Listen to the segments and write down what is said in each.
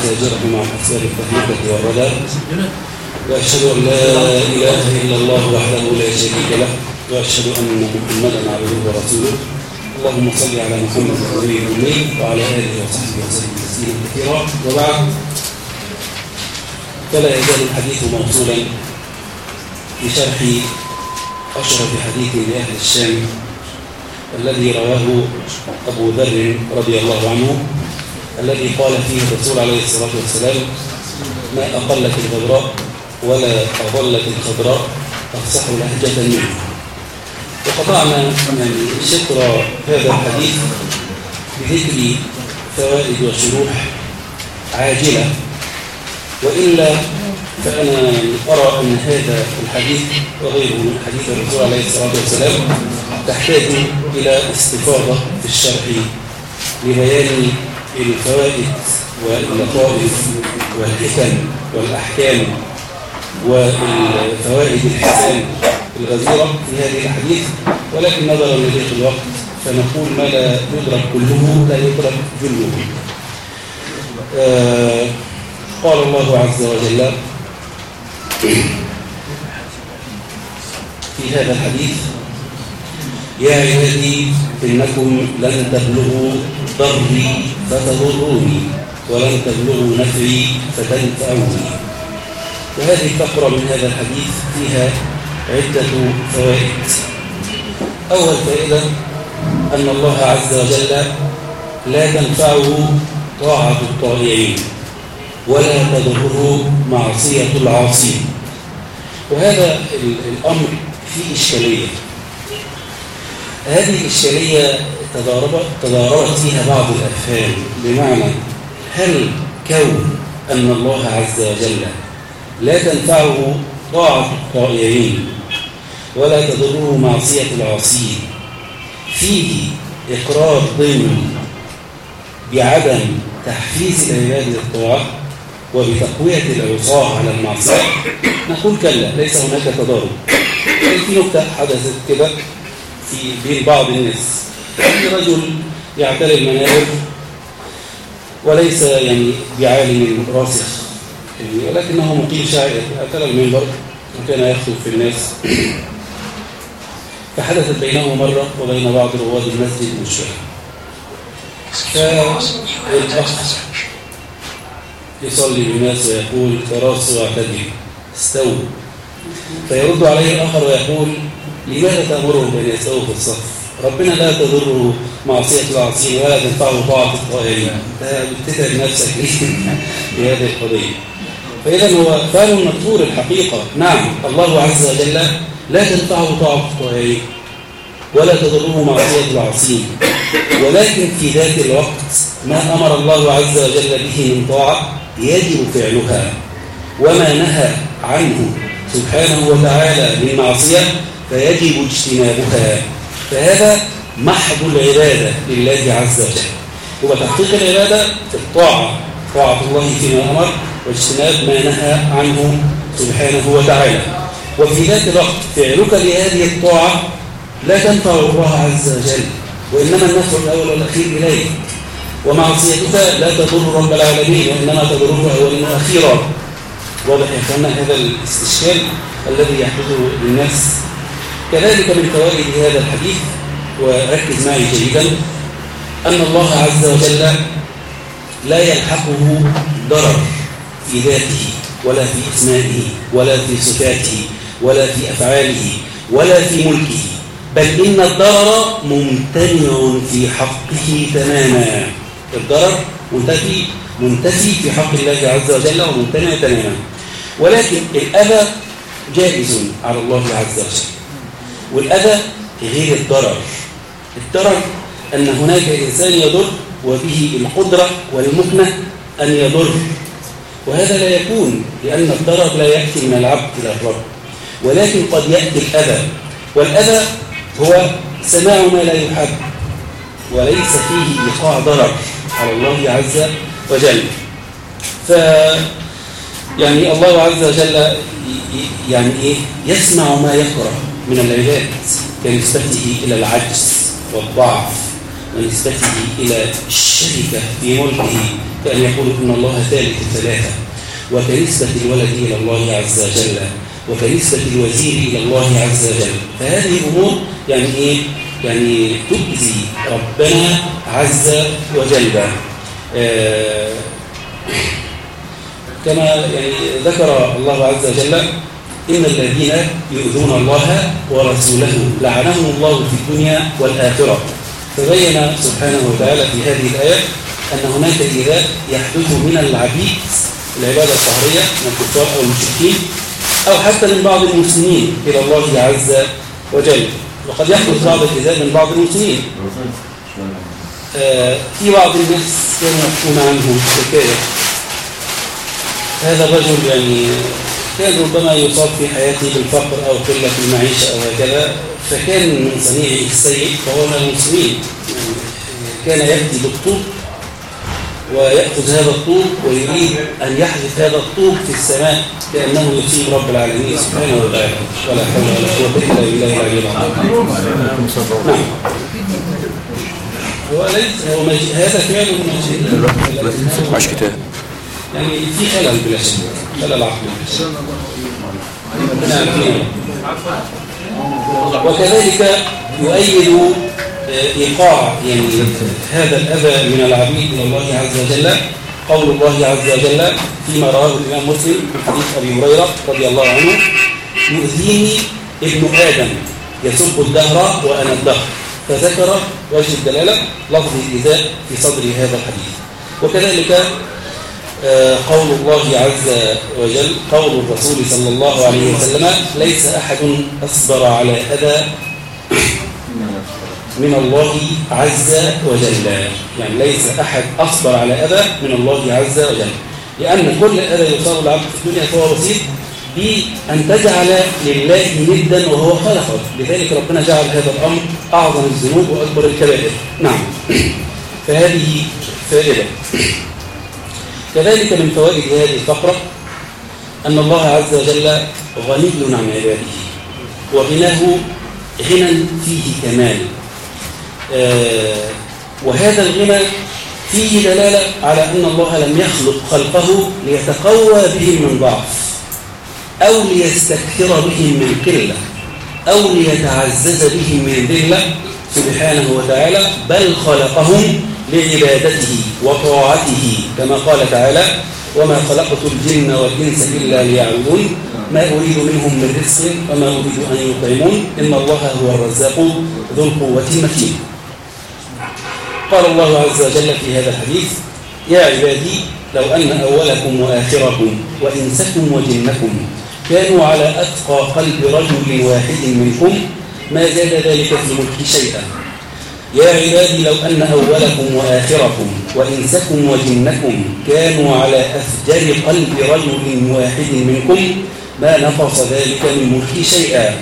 ومزاجره مع أسباب التهلكة والردى وأشهد أن لا إله إلا الله وحده لا شريك له وأشهد أن محمدا عبده ورسوله. اللهم صل على محمد النبي الأمي وعلى آله وصحبه وسلم تسليما كثيرا. وبعد فلا يزال الحديث موصولا بشرح أشرف حديث لأهل الشام الذي رواه أبو ذر رضي الله عنه. الذي قال فيه الرسول عليه الصلاة والسلام ما أقلت الغبراء ولا أظلت الخضراء أفصح لهجة منه. وقطعنا يعني شطر هذا الحديث بذكر فوائد وشروح عاجلة. وإلا فأنا أرى أن هذا الحديث وغيره من حديث الرسول عليه الصلاة والسلام تحتاج إلى استفاضة في الشرح لبيان الفوائد واللطائف والحكم والأحكام والفوائد الحسان الغزيرة في هذه الحديث. ولكن نظرا لضيق الوقت فنقول ما لا يدرك كله لا يدرك جله. آه قال الله عز وجل في هذا الحديث يا عبادي إنكم لن تبلغوا ضري فتضروني ولن تبلغوا نفعي فتنفعوني. وهذه الفقرة من هذا الحديث فيها عدة فوائد. أول فائدة أن الله عز وجل لا تنفعه طاعة الطائعين ولا تضره معصية العاصين. وهذا الأمر فيه إشكالية. هذه الإشكالية تضاربت فيها بعض الأفهام بمعنى هل كون أن الله عز وجل لا تنفعه طاعة الطائعين ولا تضره معصية العاصين فيه إقرار ضمن بعدم تحفيز العباد للطاعة وبتقوية العصاة على المعصية؟ نقول كلا ليس هناك تضارب. في نكتة حدثت كده في بين بعض الناس. في رجل يعتري المنابر وليس يعني بعالم راسخ؟ يعني ولكنه مقيم شاعر أتى المنبر وكان يخطب في الناس. فحدثت بينه مرة وبين بعض رواد المسجد مشكلة فالأخ يصلي بالناس ويقول تراصوا واعتدلوا استووا. فيرد عليه الآخر ويقول لماذا تأمره بأن يستووا في الصف؟ ربنا لا تضره معصية العاصين ولا تنفعه طاعة الطائرين. انت بتتعب نفسك. هذه القضية. فإذا هو فهم مذكور الحقيقة. نعم الله عز وجل لا تنفعه طاعة الطائرين ولا تضره معصية العاصين ولكن في ذات الوقت ما أمر الله عز وجل به من طاعة يجب فعلها. وما نهى عنه سبحانه وتعالى من معصية فيجب اجتنابها. فهذا محض العبادة لله عز وجل. وتحقيق العبادة في الطاعة طاعة الله فيما أمر واجتناب ما نهى عنه سبحانه وتعالى. وفي ذات الوقت فعلك لهذه الطاعة لا تنفع الله عز وجل وإنما النفع الأول والأخير إليه ومعصيتك لا تضر رب العالمين وإنما تضره أولا وأخيرا واضح يا هذا الاستشكال الذي يحدث للناس كذلك من فوائد هذا الحديث وركز معي جيدا أن الله عز وجل لا يلحقه ضرر في ذاته ولا في إسمائه ولا في صفاته ولا في أفعاله ولا في ملكه بل إن الضرر ممتنع في حقه تماما. الضرر منتفي منتفي في حق الله عز وجل وممتنع تماما. ولكن الأذى جائز على الله عز وجل. والأذى غير الضرر. الضرر أن هناك إنسان يضر وبه القدرة والمكنة أن يضر. وهذا لا يكون لأن الضرر لا يأتي من العبد إلى الرب ولكن قد يأتي الأذى. والأذى هو سماع ما لا يحب وليس فيه إيقاع ضرر على الله عز وجل. ف يعني الله عز وجل يعني إيه؟ يسمع ما يكره من العباد كنسبته إلى العجز والضعف ونسبته إلى الشركة في ملكه كأن يقول إن الله ثالث ثلاثة. وكنسبة الولد إلى الله عز وجل وكنسبة الوزير إلى الله عز وجل. فهذه أمور يعني إيه؟ يعني تؤذي ربنا عز وجل. آه كما يعني ذكر الله عز وجل إن الذين يؤذون الله ورسوله لعنهم الله في الدنيا والآخرة. فبين سبحانه وتعالى في هذه الآية أن هناك إذا يحدث من العبيد العبادة الطهرية من الكفار أو المشركين أو حتى من بعض المسلمين إلى الله عز وجل. وقد يحدث بعض الإذاء من بعض المسلمين. آه في بعض الناس كانوا يحكون عنه حكاية هذا الرجل يعني كان ربما يصاب في حياته بالفقر أو قلة المعيشة أو هكذا فكان من صنيعه السيء فهو من المسلمين. يعني كان يأتي بالطوب ويأخذ هذا الطوب ويريد أن يحذف هذا الطوب في السماء كأنه يصيب رب العالمين سبحانه وتعالى. ولا حول ولا قوة إلا بالله العلي العظيم. نعم. هو ليس هو هذا فعل مجيء عش كتاب. يعني في خلل بلا شك خلل عقلي وكذلك يؤيد إيقاع يعني هذا الأذى من العبيد إلى الله عز وجل قول الله عز وجل فيما رواه الإمام مسلم من حديث أبي هريرة رضي الله عنه يؤذيني ابن آدم يسب الدهر وأنا الدهر. فذكر وجه الدلالة لفظ الإيذاء في صدر هذا الحديث. وكذلك قول الله عز وجل قول الرسول صلى الله عليه وسلم ليس أحد أصبر على أذى من الله عز وجل. يعني ليس أحد أصبر على أذى من الله عز وجل. لأن كل أذى يصاب العبد في الدنيا فهو بسيط بأن تجعل لله ندا وهو خلقك لذلك ربنا جعل هذا الأمر أعظم الذنوب وأكبر الكبائر. نعم. فهذه فائدة. كذلك من فوائد هذه الفقرة أن الله عز وجل غني عن عباده وغناه غنى فيه كمال آه وهذا الغنى فيه دلالة على أن الله لم يخلق خلقه ليتقوى بهم من ضعف أو ليستكثر بهم من قلة أو ليتعزز بهم من ذلة سبحانه وتعالى بل خلقهم لعبادته وطاعته كما قال تعالى وما خلقت الجن والإنس إلا ليعبدون ما أريد منهم من رزق وما أريد أن يطعمون إن الله هو الرزاق ذو القوة المتين. قال الله عز وجل في هذا الحديث يا عبادي لو أن أولكم وآخركم وإنسكم وجنكم كانوا على أتقى قلب رجل واحد منكم ما زاد ذلك في ملك شيئا. يا عبادي لو أن أولكم وآخركم وإنسكم وجنكم كانوا على أفجر قلب رجل واحد منكم ما نقص ذلك من ملك شيئا.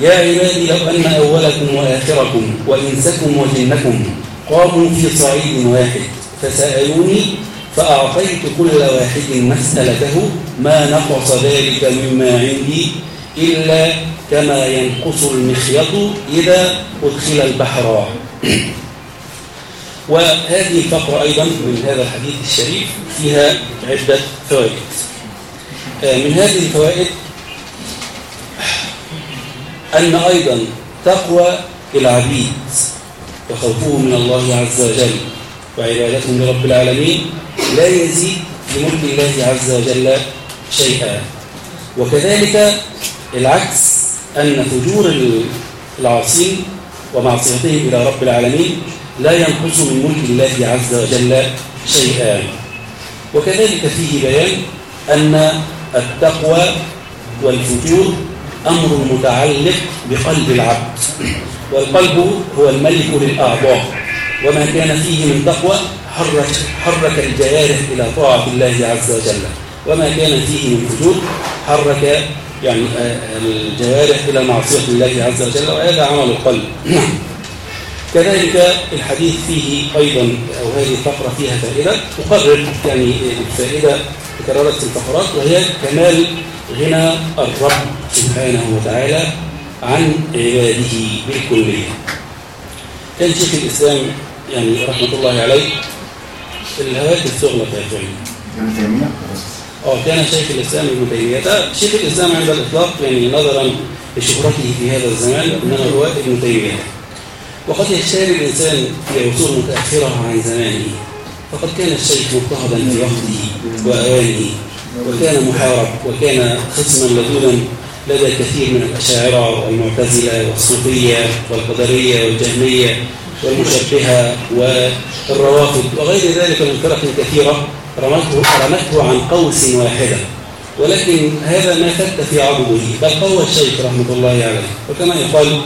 يا عبادي لو أن أولكم وآخركم وإنسكم وجنكم قاموا في صعيد واحد فسألوني فأعطيت كل واحد مسألته ما نقص ذلك مما عندي إلا كما ينقص المخيط إذا أدخل البحر. وهذه الفقرة أيضا من هذا الحديث الشريف فيها عدة فوائد. من هذه الفوائد أن أيضا تقوى العبيد وخوفهم من الله عز وجل وعبادتهم لرب العالمين لا يزيد لملك الله عز وجل شيئا. وكذلك العكس أن فجور العاصين ومعصيتهم إلى رب العالمين لا ينقص من ملك الله عز وجل شيئا. وكذلك فيه بيان أن التقوى والفجور أمر متعلق بقلب العبد. والقلب هو الملك للأعضاء وما كان فيه من تقوى حرك, حرك الجوارح إلى طاعة الله عز وجل وما كان فيه من فجور حرك يعني الجوارح إلى معصية الله عز وجل وهذا عمل القلب كذلك الحديث فيه أيضا أو هذه الفقرة فيها فائدة. تقرر يعني الفائدة تكررت في الفقرات وهي كمال غنى الرب سبحانه وتعالى عن عباده بالكلية. كان شيخ الإسلام يعني رحمة الله عليه الهواتف تغلق يا تيمية؟ آه كان شيخ الإسلام ابن تيمية. ده شيخ الإسلام عند الإطلاق يعني نظرا لشهرته في هذا الزمان إنما هو ابن تيمية. وقد يشتهر الإنسان في عصور متأخرة عن زمانه. فقد كان الشيخ مضطهدا في وقته وأوانه وكان محارب وكان خصما لدودا لدى كثير من الأشاعرة والمعتزلة والصوفية والقدرية والجهمية والمشبهة والروافض وغير ذلك من فرق كثيرة. رمته رمته عن قوس واحدة. ولكن هذا ما فت في عضده بل قوى الشيخ رحمة الله عليه. وكما يقال